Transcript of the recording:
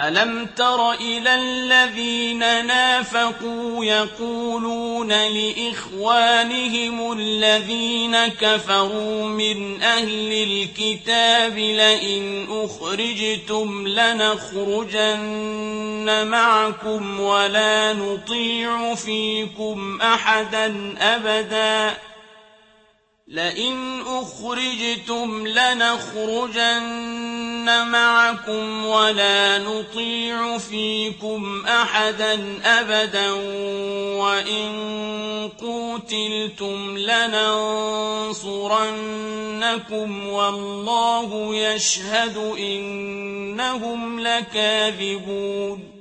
أَلَمْ تَرَ إِلَى الَّذِينَ نَافَقُوا يَقُولُونَ لِإِخْوَانِهِمُ الَّذِينَ كَفَرُوا مِنْ أَهْلِ الْكِتَابِ لَئِنْ أُخْرِجْتُمْ لَنَخْرُجَنَّ مَعَكُمْ وَلَا نُطِيعُ فِيكُمْ أَحَدًا أَبَدًا لئن أخرجتم لنخرجن معكم ولا نطيع فيكم أحدا أبدا وإن قوتلتم لننصرنكم والله يشهد إنهم لكاذبون